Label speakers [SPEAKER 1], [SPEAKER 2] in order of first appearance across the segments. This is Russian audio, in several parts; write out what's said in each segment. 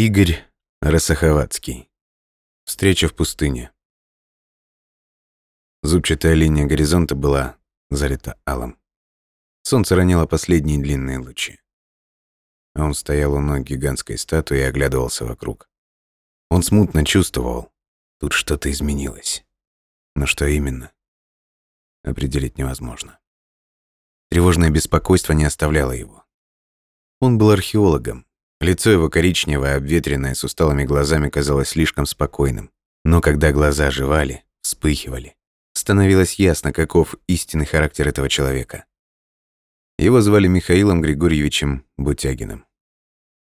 [SPEAKER 1] Игорь Росоховацкий. Встреча в пустыне. Зубчатая линия горизонта была залита алым. Солнце ронило последние длинные лучи. Он стоял у ног гигантской статуи и оглядывался вокруг. Он смутно чувствовал, тут что-то изменилось. Но что именно? Определить невозможно. Тревожное беспокойство не оставляло его. Он был археологом, Лицо его коричневое, обветренное, с усталыми глазами казалось слишком спокойным. Но когда глаза оживали, вспыхивали, становилось ясно, каков истинный характер этого человека. Его звали Михаилом Григорьевичем Бутягиным.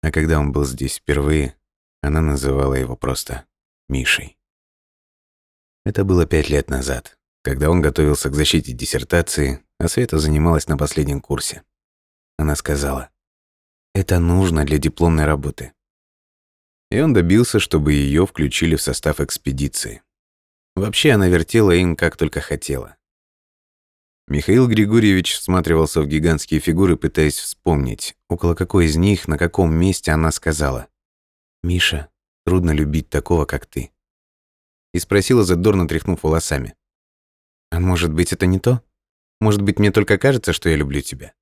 [SPEAKER 1] А когда он был здесь впервые, она называла его просто Мишей. Это было пять лет назад, когда он готовился к защите диссертации, а Света занималась на последнем курсе. Она сказала, это нужно для дипломной работы. И он добился, чтобы ее включили в состав экспедиции. Вообще она вертела им как только хотела. Михаил Григорьевич всматривался в гигантские фигуры, пытаясь вспомнить, около какой из них, на каком месте она сказала «Миша, трудно любить такого, как ты». И спросила, задорно тряхнув волосами. «А может быть, это не то? Может быть, мне только кажется, что я люблю тебя?»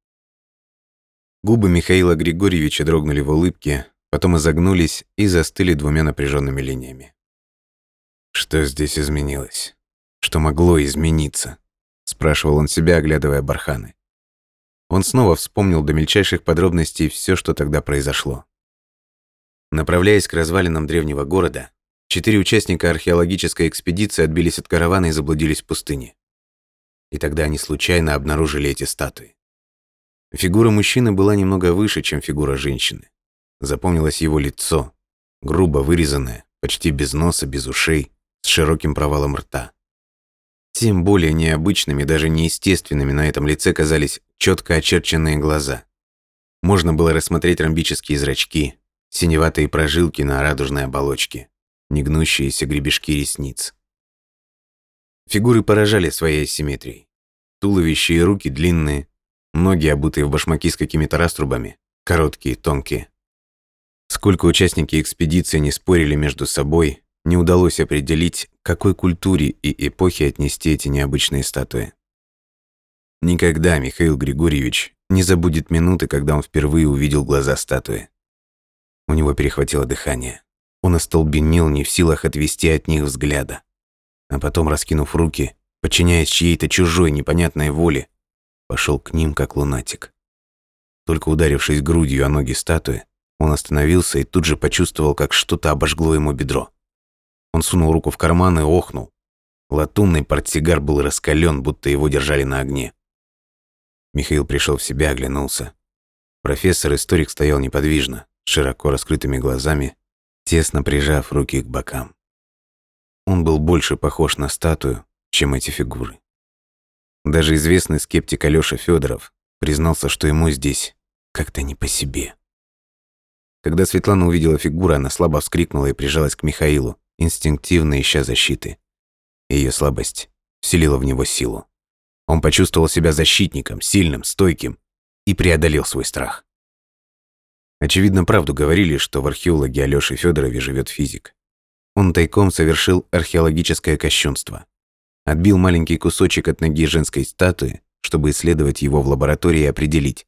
[SPEAKER 1] Губы Михаила Григорьевича дрогнули в улыбке, потом изогнулись и застыли двумя напряженными линиями. Что здесь изменилось? Что могло измениться? спрашивал он себя, оглядывая барханы. Он снова вспомнил до мельчайших подробностей все, что тогда произошло. Направляясь к развалинам древнего города, четыре участника археологической экспедиции отбились от каравана и заблудились в пустыне. И тогда они случайно обнаружили эти статуи. Фигура мужчины была немного выше, чем фигура женщины. Запомнилось его лицо, грубо вырезанное, почти без носа, без ушей, с широким провалом рта. Тем более необычными, даже неестественными на этом лице казались четко очерченные глаза. Можно было рассмотреть ромбические зрачки, синеватые прожилки на радужной оболочке, негнущиеся гребешки ресниц. Фигуры поражали своей асимметрией. Туловище и руки длинные, Ноги, обутые в башмаки с какими-то раструбами, короткие, тонкие. Сколько участники экспедиции не спорили между собой, не удалось определить, какой культуре и эпохе отнести эти необычные статуи. Никогда Михаил Григорьевич не забудет минуты, когда он впервые увидел глаза статуи. У него перехватило дыхание. Он остолбенел, не в силах отвести от них взгляда. А потом, раскинув руки, подчиняясь чьей-то чужой непонятной воле, пошел к ним как лунатик. Только ударившись грудью о ноги статуи, он остановился и тут же почувствовал, как что-то обожгло ему бедро. Он сунул руку в карман и охнул. Латунный портсигар был раскален, будто его держали на огне. Михаил пришел в себя, оглянулся. Профессор-историк стоял неподвижно, широко раскрытыми глазами, тесно прижав руки к бокам. Он был больше похож на статую, чем эти фигуры. Даже известный скептик Алёша Федоров признался, что ему здесь как-то не по себе. Когда Светлана увидела фигуру, она слабо вскрикнула и прижалась к Михаилу, инстинктивно ища защиты. Ее слабость вселила в него силу. Он почувствовал себя защитником, сильным, стойким и преодолел свой страх. Очевидно, правду говорили, что в археологе Алёше Федорове живет физик. Он тайком совершил археологическое кощунство отбил маленький кусочек от ноги женской статуи, чтобы исследовать его в лаборатории и определить,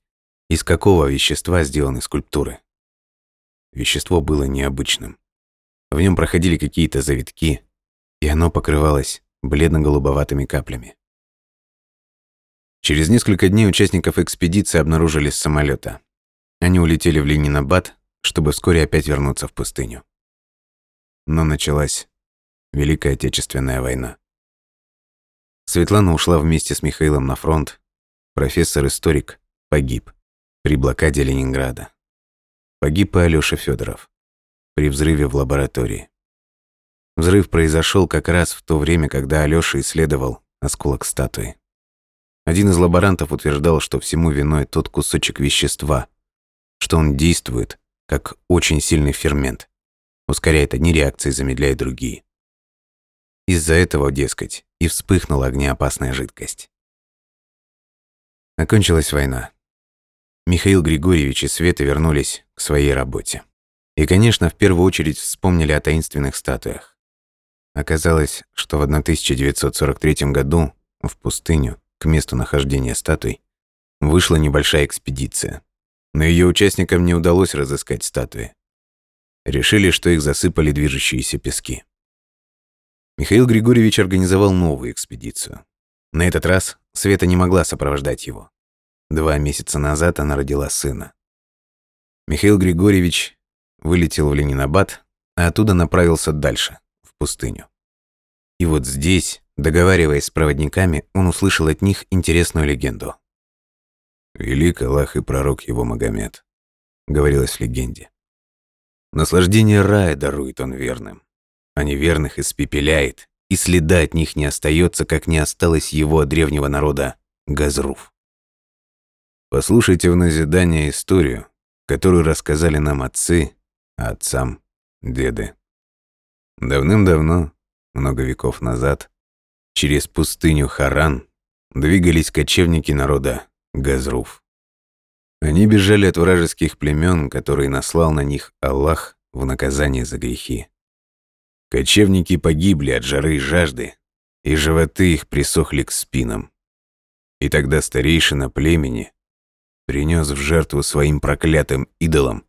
[SPEAKER 1] из какого вещества сделаны скульптуры. Вещество было необычным. В нем проходили какие-то завитки, и оно покрывалось бледно-голубоватыми каплями. Через несколько дней участников экспедиции обнаружили с самолета. Они улетели в Ленинабад, чтобы вскоре опять вернуться в пустыню. Но началась Великая Отечественная война. Светлана ушла вместе с Михаилом на фронт. Профессор-историк погиб при блокаде Ленинграда. Погиб и Алёша Федоров при взрыве в лаборатории. Взрыв произошел как раз в то время, когда Алёша исследовал осколок статуи. Один из лаборантов утверждал, что всему виной тот кусочек вещества, что он действует как очень сильный фермент, ускоряет одни реакции, замедляет другие. Из-за этого, дескать, и вспыхнула огнеопасная жидкость. Окончилась война. Михаил Григорьевич и Света вернулись к своей работе. И, конечно, в первую очередь вспомнили о таинственных статуях. Оказалось, что в 1943 году в пустыню, к месту нахождения статуй, вышла небольшая экспедиция. Но ее участникам не удалось разыскать статуи. Решили, что их засыпали движущиеся пески. Михаил Григорьевич организовал новую экспедицию. На этот раз Света не могла сопровождать его. Два месяца назад она родила сына. Михаил Григорьевич вылетел в Ленинабад, а оттуда направился дальше, в пустыню. И вот здесь, договариваясь с проводниками, он услышал от них интересную легенду. «Велик Аллах и пророк его Магомед», — говорилось в легенде. «Наслаждение рая дарует он верным, а неверных испепеляет, и следа от них не остается, как не осталось его древнего народа Газруф. Послушайте в назидание историю, которую рассказали нам отцы, а отцам – деды. Давным-давно, много веков назад, через пустыню Харан двигались кочевники народа Газруф. Они бежали от вражеских племен, которые наслал на них Аллах в наказание за грехи. Кочевники погибли от жары и жажды, и животы их присохли к спинам. И тогда старейшина племени принес в жертву своим проклятым идолам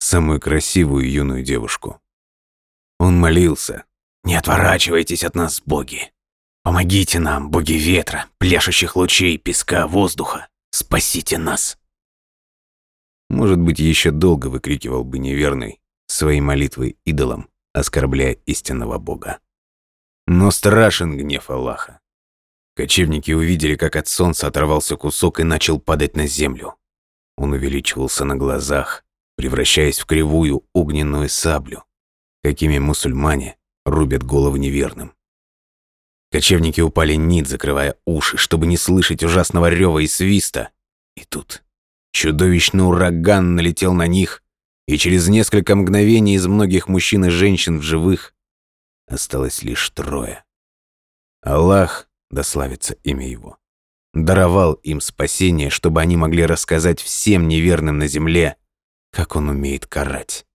[SPEAKER 1] самую красивую юную девушку. Он молился. «Не отворачивайтесь от нас, боги! Помогите нам, боги ветра, пляшущих лучей, песка, воздуха! Спасите нас!» Может быть, еще долго выкрикивал бы неверный своей молитвой идолам, оскорбляя истинного бога. Но страшен гнев Аллаха. Кочевники увидели, как от солнца оторвался кусок и начал падать на землю. Он увеличивался на глазах, превращаясь в кривую огненную саблю, какими мусульмане рубят головы неверным. Кочевники упали нит, закрывая уши, чтобы не слышать ужасного рева и свиста. И тут чудовищный ураган налетел на них, и через несколько мгновений из многих мужчин и женщин в живых осталось лишь трое. Аллах, да славится имя его, даровал им спасение, чтобы они могли рассказать всем неверным на земле, как он умеет карать.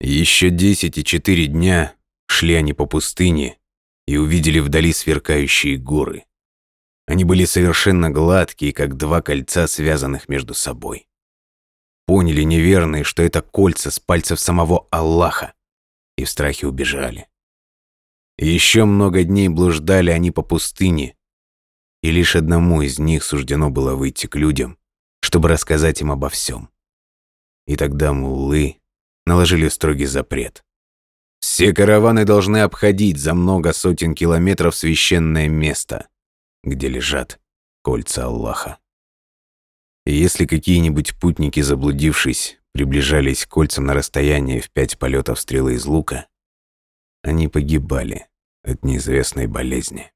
[SPEAKER 1] Еще десять и четыре дня шли они по пустыне и увидели вдали сверкающие горы. Они были совершенно гладкие, как два кольца, связанных между собой. Поняли неверные, что это кольца с пальцев самого Аллаха, и в страхе убежали. Еще много дней блуждали они по пустыне, и лишь одному из них суждено было выйти к людям, чтобы рассказать им обо всем. И тогда муллы наложили строгий запрет. Все караваны должны обходить за много сотен километров священное место, где лежат кольца Аллаха. И если какие-нибудь путники, заблудившись, приближались к кольцам на расстояние в пять полетов стрелы из лука, они погибали от неизвестной болезни.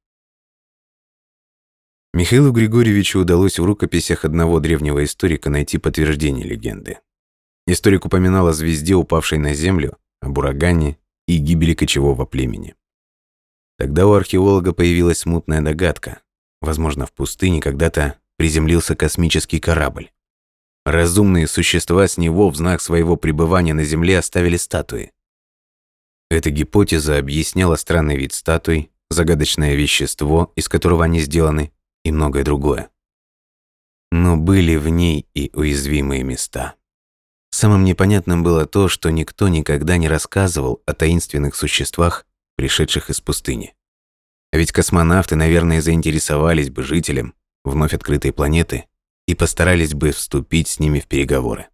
[SPEAKER 1] Михаилу Григорьевичу удалось в рукописях одного древнего историка найти подтверждение легенды. Историк упоминал о звезде, упавшей на Землю, об урагане и гибели кочевого племени. Тогда у археолога появилась смутная догадка. Возможно, в пустыне когда-то приземлился космический корабль. Разумные существа с него в знак своего пребывания на Земле оставили статуи. Эта гипотеза объясняла странный вид статуй, загадочное вещество, из которого они сделаны, и многое другое. Но были в ней и уязвимые места. Самым непонятным было то, что никто никогда не рассказывал о таинственных существах, пришедших из пустыни. А ведь космонавты, наверное, заинтересовались бы жителям вновь открытой планеты и постарались бы вступить с ними в переговоры.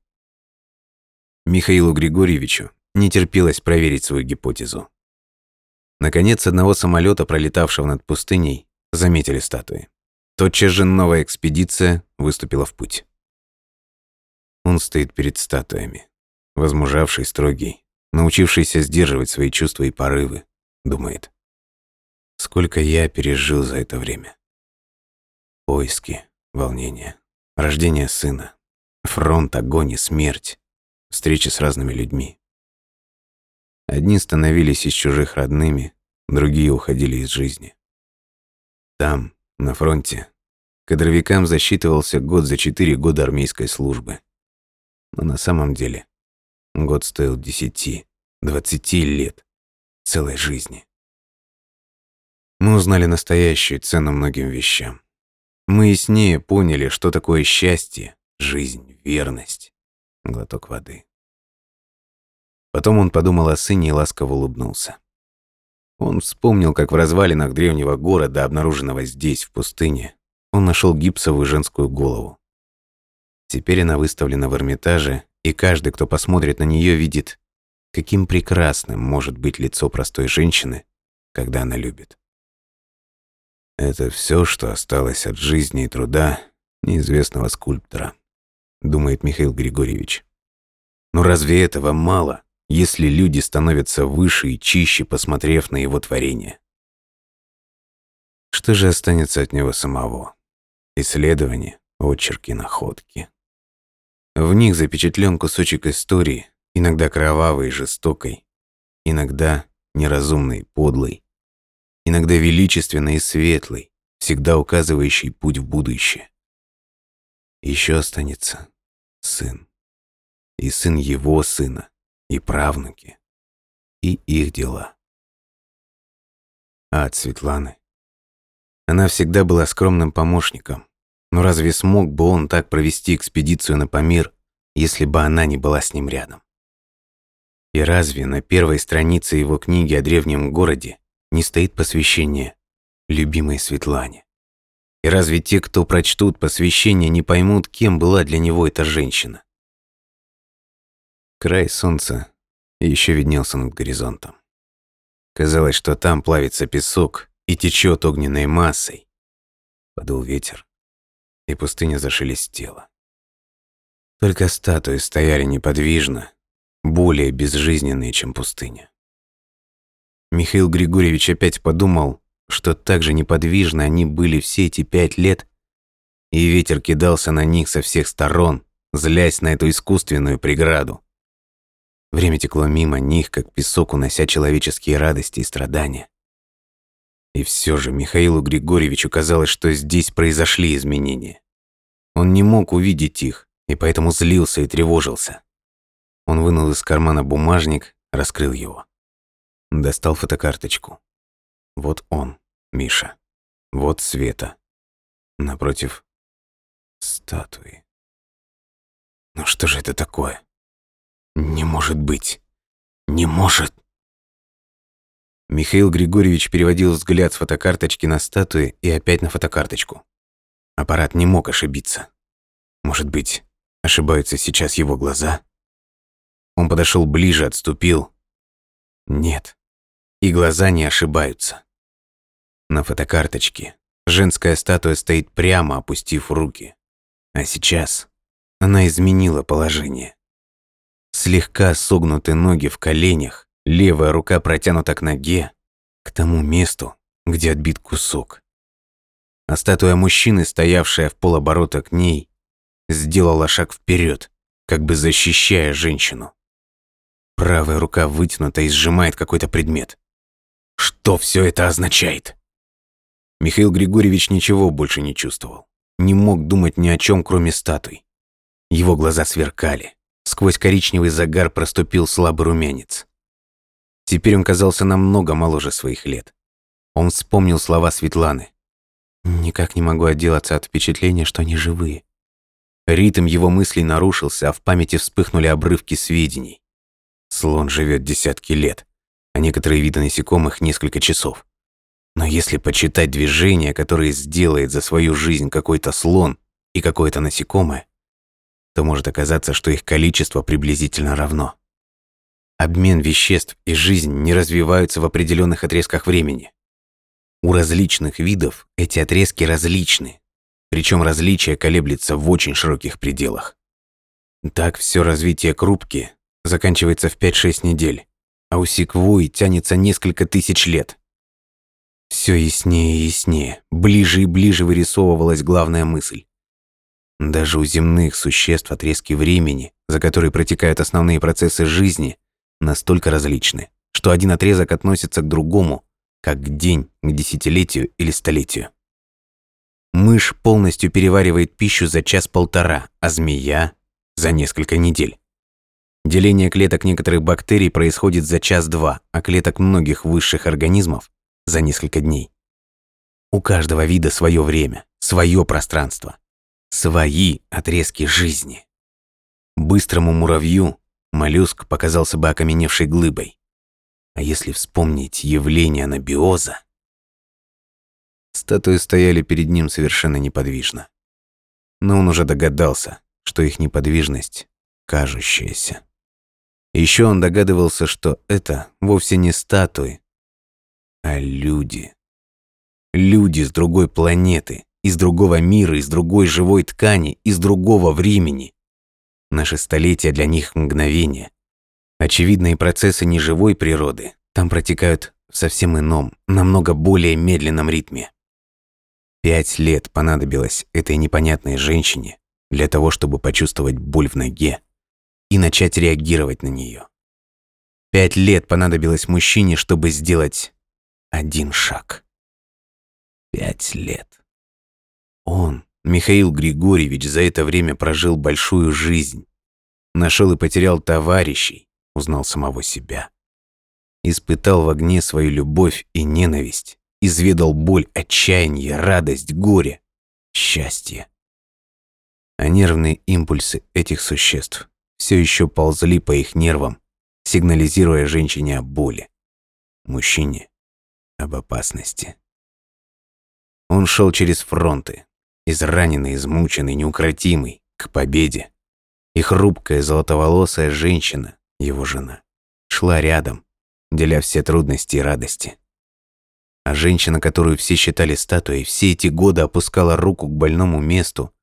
[SPEAKER 1] Михаилу Григорьевичу не терпелось проверить свою гипотезу. Наконец, одного самолета, пролетавшего над пустыней, заметили статуи. Тотчас же новая экспедиция выступила в путь. Он стоит перед статуями, возмужавший, строгий, научившийся сдерживать свои чувства и порывы, думает. Сколько я пережил за это время. Поиски, волнение, рождение сына, фронт, огонь и смерть, встречи с разными людьми. Одни становились из чужих родными, другие уходили из жизни. Там, на фронте, кадровикам засчитывался год за четыре года армейской службы. Но на самом деле Год стоил десяти, двадцати лет, целой жизни. Мы узнали настоящую цену многим вещам. Мы яснее поняли, что такое счастье, жизнь, верность. Глоток воды. Потом он подумал о сыне и ласково улыбнулся. Он вспомнил, как в развалинах древнего города, обнаруженного здесь, в пустыне, он нашел гипсовую женскую голову. Теперь она выставлена в Эрмитаже, и каждый, кто посмотрит на нее, видит, каким прекрасным может быть лицо простой женщины, когда она любит. Это все, что осталось от жизни и труда неизвестного скульптора, думает Михаил Григорьевич. Но разве этого мало? если люди становятся выше и чище, посмотрев на его творение. Что же останется от него самого? Исследования, очерки, находки. В них запечатлен кусочек истории, иногда кровавой и жестокой, иногда неразумной и подлой, иногда величественной и светлой, всегда указывающий путь в будущее. Еще останется сын. И сын его сына, и правнуки, и их дела. А от Светланы? Она всегда была скромным помощником, но разве смог бы он так провести экспедицию на Памир, если бы она не была с ним рядом? И разве на первой странице его книги о древнем городе не стоит посвящение любимой Светлане? И разве те, кто прочтут посвящение, не поймут, кем была для него эта женщина? Край солнца еще виднелся над горизонтом. Казалось, что там плавится песок и течет огненной массой. Подул ветер, и пустыня зашелестела. Только статуи стояли неподвижно, более безжизненные, чем пустыня. Михаил Григорьевич опять подумал, что так же неподвижно они были все эти пять лет, и ветер кидался на них со всех сторон, злясь на эту искусственную преграду. Время текло мимо них, как песок, унося человеческие радости и страдания. И все же Михаилу Григорьевичу казалось, что здесь произошли изменения. Он не мог увидеть их, и поэтому злился и тревожился. Он вынул из кармана бумажник, раскрыл его. Достал фотокарточку. Вот он, Миша. Вот Света. Напротив статуи. Ну что же это такое? Не может быть. Не может. Михаил Григорьевич переводил взгляд с фотокарточки на статуи и опять на фотокарточку. Аппарат не мог ошибиться. Может быть, ошибаются сейчас его глаза? Он подошел ближе, отступил. Нет, и глаза не ошибаются. На фотокарточке женская статуя стоит прямо, опустив руки. А сейчас она изменила положение. Слегка согнуты ноги в коленях, левая рука протянута к ноге, к тому месту, где отбит кусок. А статуя мужчины, стоявшая в полоборота к ней, сделала шаг вперед, как бы защищая женщину. Правая рука вытянута и сжимает какой-то предмет. Что все это означает? Михаил Григорьевич ничего больше не чувствовал. Не мог думать ни о чем, кроме статуй. Его глаза сверкали. Сквозь коричневый загар проступил слабый румянец. Теперь он казался намного моложе своих лет. Он вспомнил слова Светланы. «Никак не могу отделаться от впечатления, что они живые». Ритм его мыслей нарушился, а в памяти вспыхнули обрывки сведений. Слон живет десятки лет, а некоторые виды насекомых несколько часов. Но если почитать движения, которые сделает за свою жизнь какой-то слон и какое-то насекомое, то может оказаться, что их количество приблизительно равно. Обмен веществ и жизнь не развиваются в определенных отрезках времени. У различных видов эти отрезки различны, причем различие колеблется в очень широких пределах. Так все развитие крупки заканчивается в 5-6 недель, а у секвой тянется несколько тысяч лет. Все яснее и яснее, ближе и ближе вырисовывалась главная мысль. Даже у земных существ отрезки времени, за которые протекают основные процессы жизни, настолько различны, что один отрезок относится к другому, как день к десятилетию или столетию. Мышь полностью переваривает пищу за час-полтора, а змея – за несколько недель. Деление клеток некоторых бактерий происходит за час-два, а клеток многих высших организмов – за несколько дней. У каждого вида свое время, свое пространство, свои отрезки жизни. Быстрому муравью моллюск показался бы окаменевшей глыбой. А если вспомнить явление анабиоза... Статуи стояли перед ним совершенно неподвижно. Но он уже догадался, что их неподвижность кажущаяся. Еще он догадывался, что это вовсе не статуи, а люди. Люди с другой планеты, из другого мира, из другой живой ткани, из другого времени. Наши столетия для них мгновения. Очевидные процессы неживой природы там протекают в совсем ином, намного более медленном ритме. Пять лет понадобилось этой непонятной женщине для того, чтобы почувствовать боль в ноге и начать реагировать на нее. Пять лет понадобилось мужчине, чтобы сделать один шаг. Пять лет. Он, Михаил Григорьевич, за это время прожил большую жизнь. Нашел и потерял товарищей, узнал самого себя. Испытал в огне свою любовь и ненависть, изведал боль, отчаяние, радость, горе, счастье. А нервные импульсы этих существ все еще ползли по их нервам, сигнализируя женщине о боли, мужчине об опасности. Он шел через фронты, израненный, измученный, неукротимый, к победе. И хрупкая золотоволосая женщина, его жена, шла рядом, деля все трудности и радости. А женщина, которую все считали статуей, все эти годы опускала руку к больному месту,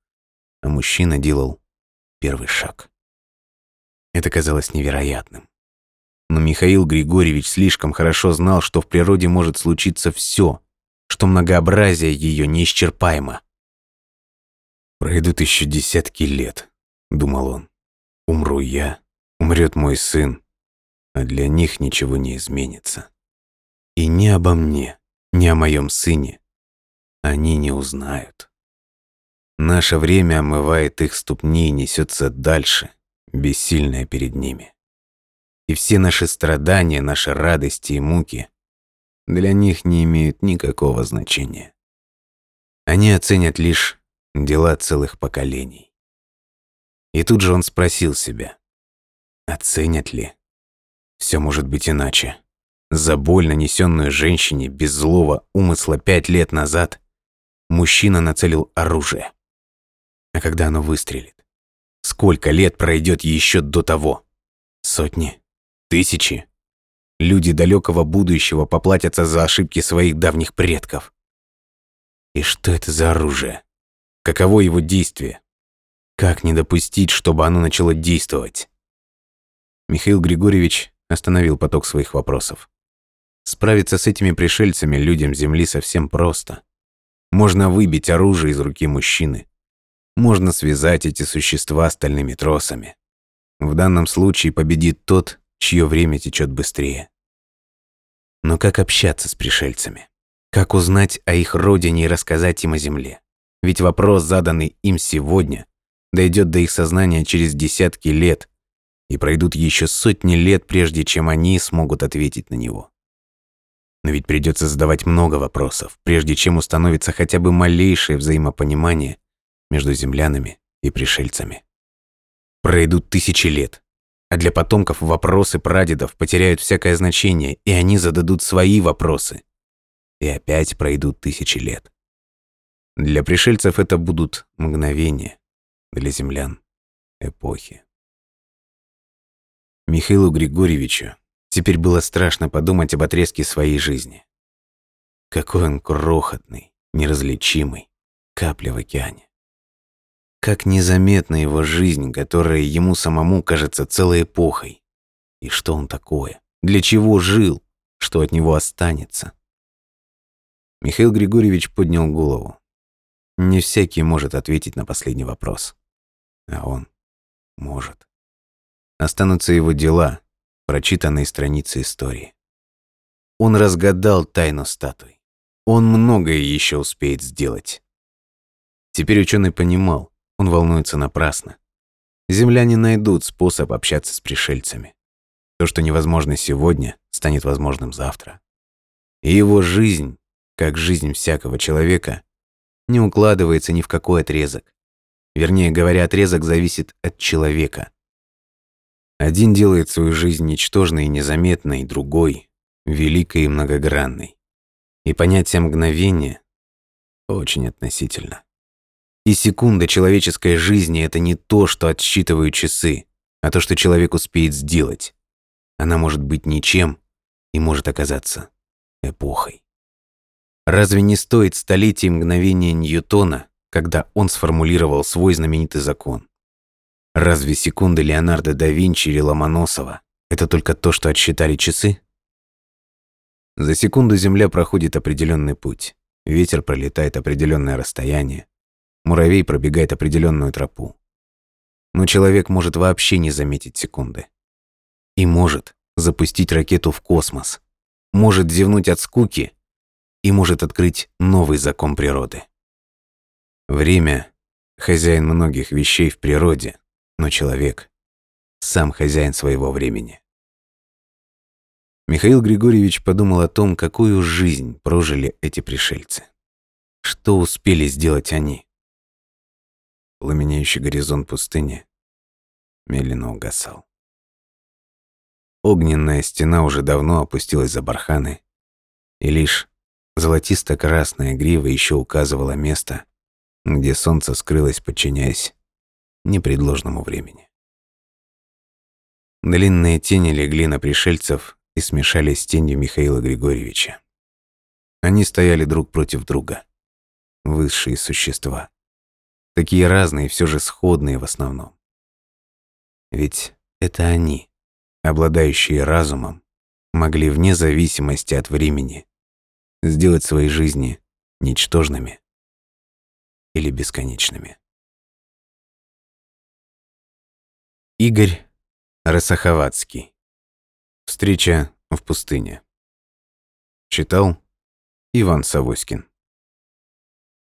[SPEAKER 1] а мужчина делал первый шаг. Это казалось невероятным. Но Михаил Григорьевич слишком хорошо знал, что в природе может случиться все, что многообразие ее неисчерпаемо. «Пройдут еще десятки лет», — думал он. «Умру я, умрет мой сын, а для них ничего не изменится. И ни обо мне, ни о моем сыне они не узнают. Наше время омывает их ступни и несется дальше, бессильное перед ними. И все наши страдания, наши радости и муки для них не имеют никакого значения. Они оценят лишь дела целых поколений. И тут же он спросил себя, оценят ли? Все может быть иначе. За боль, нанесенную женщине без злого умысла пять лет назад, мужчина нацелил оружие. А когда оно выстрелит? Сколько лет пройдет еще до того? Сотни? Тысячи? Люди далекого будущего поплатятся за ошибки своих давних предков. И что это за оружие? Каково его действие? Как не допустить, чтобы оно начало действовать? Михаил Григорьевич остановил поток своих вопросов. Справиться с этими пришельцами людям Земли совсем просто. Можно выбить оружие из руки мужчины, можно связать эти существа стальными тросами. В данном случае победит тот, чье время течет быстрее. Но как общаться с пришельцами? Как узнать о их родине и рассказать им о земле? Ведь вопрос, заданный им сегодня, дойдет до их сознания через десятки лет, и пройдут еще сотни лет, прежде чем они смогут ответить на него. Но ведь придется задавать много вопросов, прежде чем установится хотя бы малейшее взаимопонимание между землянами и пришельцами. Пройдут тысячи лет, а для потомков вопросы прадедов потеряют всякое значение, и они зададут свои вопросы. И опять пройдут тысячи лет. Для пришельцев это будут мгновения, для землян — эпохи. Михаилу Григорьевичу теперь было страшно подумать об отрезке своей жизни. Какой он крохотный, неразличимый, капля в океане. Как незаметна его жизнь, которая ему самому кажется целой эпохой. И что он такое? Для чего жил? Что от него останется? Михаил Григорьевич поднял голову. Не всякий может ответить на последний вопрос. А он может. Останутся его дела, прочитанные страницы истории. Он разгадал тайну статуй. Он многое еще успеет сделать. Теперь ученый понимал, он волнуется напрасно. земляне найдут способ общаться с пришельцами. То, что невозможно сегодня, станет возможным завтра. И его жизнь, как жизнь всякого человека, не укладывается ни в какой отрезок. Вернее говоря, отрезок зависит от человека. Один делает свою жизнь ничтожной и незаметной, другой – великой и многогранной. И понятие мгновения очень относительно. И секунда человеческой жизни – это не то, что отсчитывают часы, а то, что человек успеет сделать. Она может быть ничем и может оказаться эпохой. Разве не стоит столетий мгновения Ньютона, когда он сформулировал свой знаменитый закон? Разве секунды Леонардо да Винчи или Ломоносова – это только то, что отсчитали часы? За секунду Земля проходит определенный путь, ветер пролетает определенное расстояние, муравей пробегает определенную тропу. Но человек может вообще не заметить секунды. И может запустить ракету в космос, может зевнуть от скуки и может открыть новый закон природы. Время – хозяин многих вещей в природе, но человек – сам хозяин своего времени. Михаил Григорьевич подумал о том, какую жизнь прожили эти пришельцы. Что успели сделать они? Пламенеющий горизонт пустыни медленно угасал. Огненная стена уже давно опустилась за барханы, и лишь золотисто-красная грива еще указывала место, где солнце скрылось, подчиняясь непредложному времени. Длинные тени легли на пришельцев и смешались с тенью Михаила Григорьевича. Они стояли друг против друга. Высшие существа. Такие разные, все же сходные в основном. Ведь это они, обладающие разумом, могли вне зависимости от времени сделать свои жизни ничтожными или бесконечными. Игорь Росоховацкий. Встреча в пустыне. Читал Иван Савоськин.